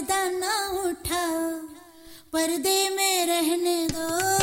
पर्दा ना उठाओ पर्दे में रहने दो।